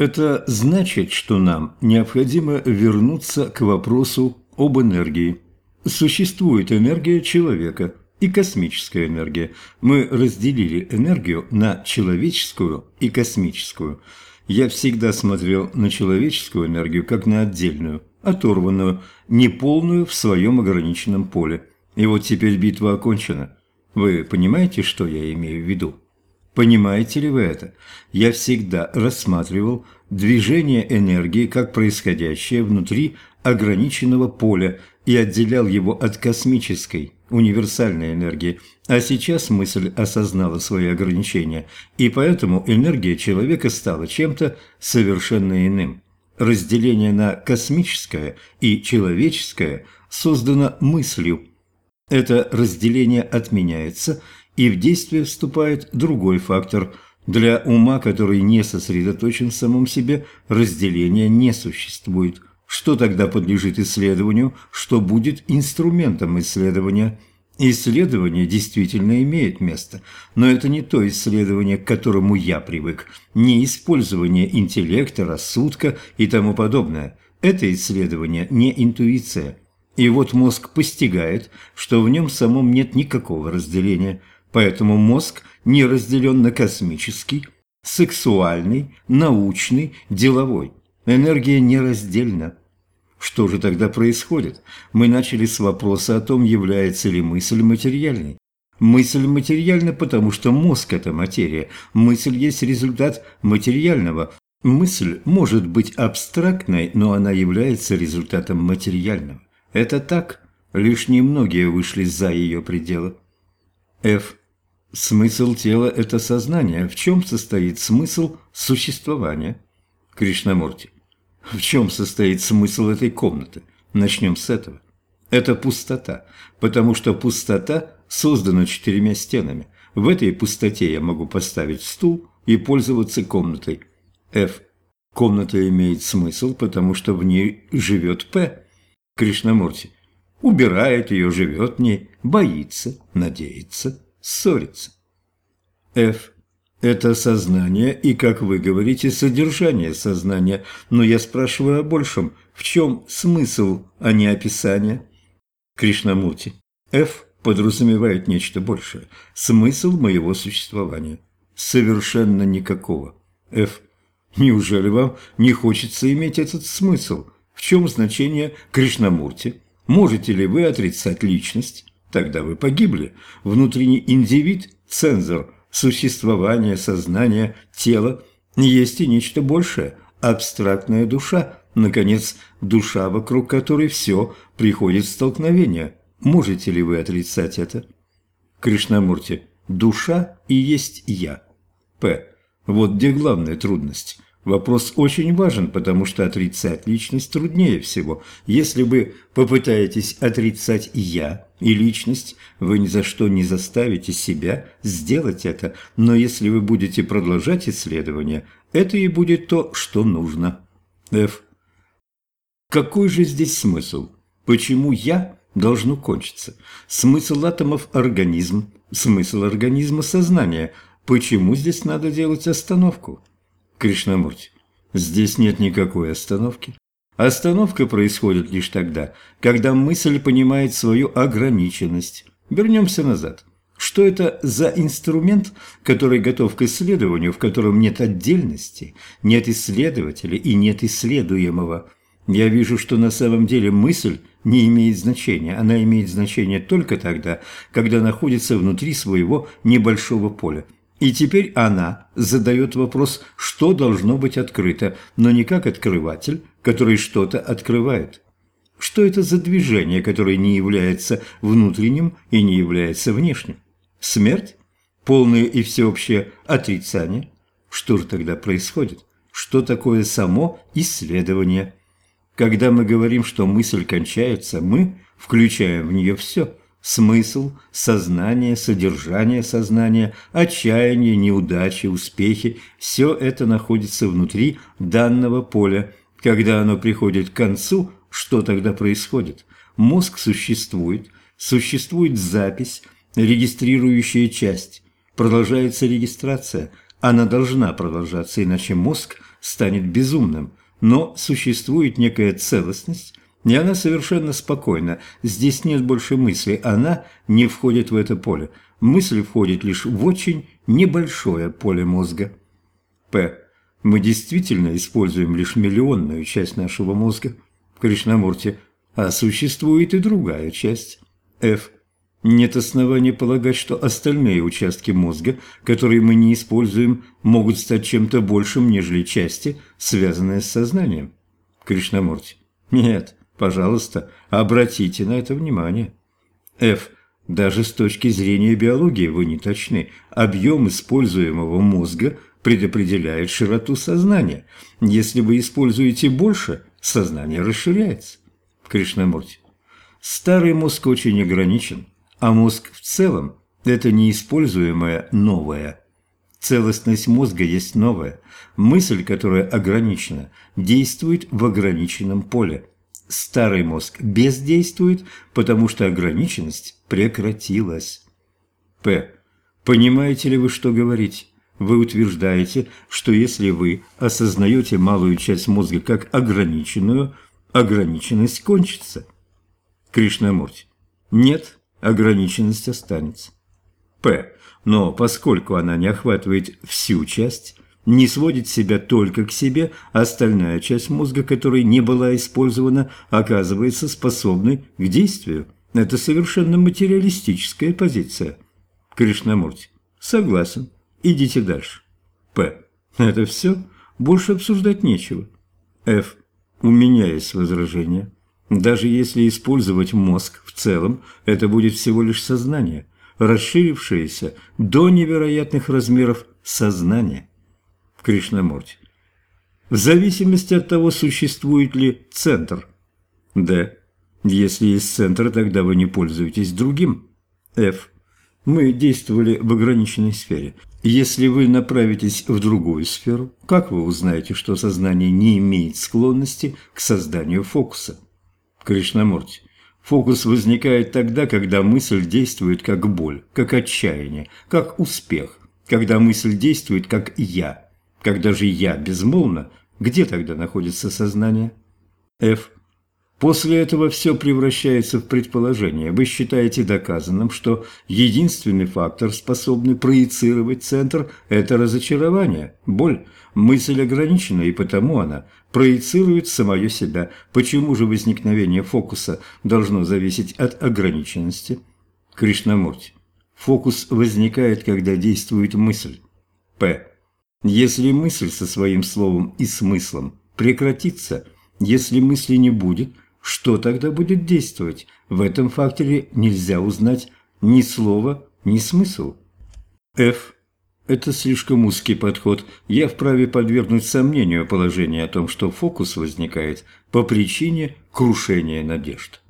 Это значит, что нам необходимо вернуться к вопросу об энергии. Существует энергия человека и космическая энергия. Мы разделили энергию на человеческую и космическую. Я всегда смотрел на человеческую энергию как на отдельную, оторванную, неполную в своем ограниченном поле. И вот теперь битва окончена. Вы понимаете, что я имею в виду? Понимаете ли вы это? Я всегда рассматривал движение энергии как происходящее внутри ограниченного поля и отделял его от космической, универсальной энергии. А сейчас мысль осознала свои ограничения, и поэтому энергия человека стала чем-то совершенно иным. Разделение на космическое и человеческое создано мыслью. Это разделение отменяется – и в действие вступает другой фактор. Для ума, который не сосредоточен в самом себе, разделения не существует. Что тогда подлежит исследованию, что будет инструментом исследования? Исследование действительно имеет место, но это не то исследование, к которому я привык, не использование интеллекта, рассудка и тому подобное. Это исследование не интуиция. И вот мозг постигает, что в нем самом нет никакого разделения – Поэтому мозг не разделен на космический, сексуальный, научный, деловой. Энергия нераздельна. Что же тогда происходит? Мы начали с вопроса о том, является ли мысль материальной. Мысль материальна, потому что мозг – это материя. Мысль есть результат материального. Мысль может быть абстрактной, но она является результатом материального. Это так. Лишь немногие вышли за ее пределы. F. Смысл тела – это сознание. В чем состоит смысл существования? Кришнамурти. В чем состоит смысл этой комнаты? Начнем с этого. Это пустота, потому что пустота создана четырьмя стенами. В этой пустоте я могу поставить стул и пользоваться комнатой. F. Комната имеет смысл, потому что в ней живет П. Кришнамурти. Убирает ее, живет в ней, боится, надеется ссориться. F. Это сознание и, как вы говорите, содержание сознания. Но я спрашиваю о большем. В чем смысл, а не описание? Кришнамурти. F подразумевает нечто большее. Смысл моего существования. Совершенно никакого. F. Неужели вам не хочется иметь этот смысл? В чем значение Кришнамурти? Можете ли вы отрицать личность? Тогда вы погибли. Внутренний индивид, цензор, существование, сознание, тело есть и нечто большее, абстрактная душа, наконец, душа, вокруг которой все приходит в столкновение. Можете ли вы отрицать это? Кришнамурти, душа и есть я. П. Вот где главная трудность. Вопрос очень важен, потому что отрицать личность труднее всего. Если вы попытаетесь отрицать «я» и личность, вы ни за что не заставите себя сделать это, но если вы будете продолжать исследование, это и будет то, что нужно. Ф. Какой же здесь смысл? Почему «я» должно кончиться? Смысл атомов – организм, смысл организма – сознание. Почему здесь надо делать остановку? Кришнамурти, здесь нет никакой остановки. Остановка происходит лишь тогда, когда мысль понимает свою ограниченность. Вернемся назад. Что это за инструмент, который готов к исследованию, в котором нет отдельности, нет исследователя и нет исследуемого? Я вижу, что на самом деле мысль не имеет значения. Она имеет значение только тогда, когда находится внутри своего небольшого поля. И теперь она задает вопрос, что должно быть открыто, но не как открыватель, который что-то открывает. Что это за движение, которое не является внутренним и не является внешним? Смерть? Полное и всеобщее отрицание? Что же тогда происходит? Что такое само исследование? Когда мы говорим, что мысль кончается, мы включаем в нее все – Смысл, сознание, содержание сознания, отчаяние, неудачи, успехи – все это находится внутри данного поля. Когда оно приходит к концу, что тогда происходит? Мозг существует, существует запись, регистрирующая часть. Продолжается регистрация. Она должна продолжаться, иначе мозг станет безумным, но существует некая целостность, и она совершенно спокойна. Здесь нет больше мысли, она не входит в это поле. Мысль входит лишь в очень небольшое поле мозга. П. Мы действительно используем лишь миллионную часть нашего мозга, Кришнамурти, а существует и другая часть. Ф. Нет оснований полагать, что остальные участки мозга, которые мы не используем, могут стать чем-то большим, нежели части, связанные с сознанием. Кришнамурти. Нет, пожалуйста, обратите на это внимание. Ф. Даже с точки зрения биологии вы не точны. Объем используемого мозга предопределяет широту сознания. Если вы используете больше, сознание расширяется. Кришнамурти. Старый мозг очень ограничен а мозг в целом – это неиспользуемое новое. Целостность мозга есть новая. Мысль, которая ограничена, действует в ограниченном поле. Старый мозг бездействует, потому что ограниченность прекратилась. П. Понимаете ли вы, что говорите? Вы утверждаете, что если вы осознаете малую часть мозга как ограниченную, ограниченность кончится. Кришнамурти. Нет, ограниченность останется. П. Но поскольку она не охватывает всю часть, не сводит себя только к себе, остальная часть мозга, которая не была использована, оказывается способной к действию. Это совершенно материалистическая позиция. Кришнамурти. Согласен. Идите дальше. П. Это все? Больше обсуждать нечего. Ф. У меня есть возражение. Даже если использовать мозг в целом, это будет всего лишь сознание, расширившееся до невероятных размеров сознания. Кришнамурти. В зависимости от того, существует ли центр. Д. Если есть центр, тогда вы не пользуетесь другим. Ф. Мы действовали в ограниченной сфере. Если вы направитесь в другую сферу, как вы узнаете, что сознание не имеет склонности к созданию фокуса? Кришнамурти. Фокус возникает тогда, когда мысль действует как боль, как отчаяние, как успех, когда мысль действует как «я». Когда же «я» безмолвно, где тогда находится сознание? F. После этого все превращается в предположение. Вы считаете доказанным, что единственный фактор, способный проецировать центр – это разочарование, боль. Мысль ограничена, и потому она проецирует самое себя. Почему же возникновение фокуса должно зависеть от ограниченности? Кришнамурти. Фокус возникает, когда действует мысль. П. Если мысль со своим словом и смыслом прекратится, если мысли не будет – что тогда будет действовать? В этом факторе нельзя узнать ни слова, ни смысл. F. Это слишком узкий подход. Я вправе подвергнуть сомнению положение о том, что фокус возникает по причине крушения надежд.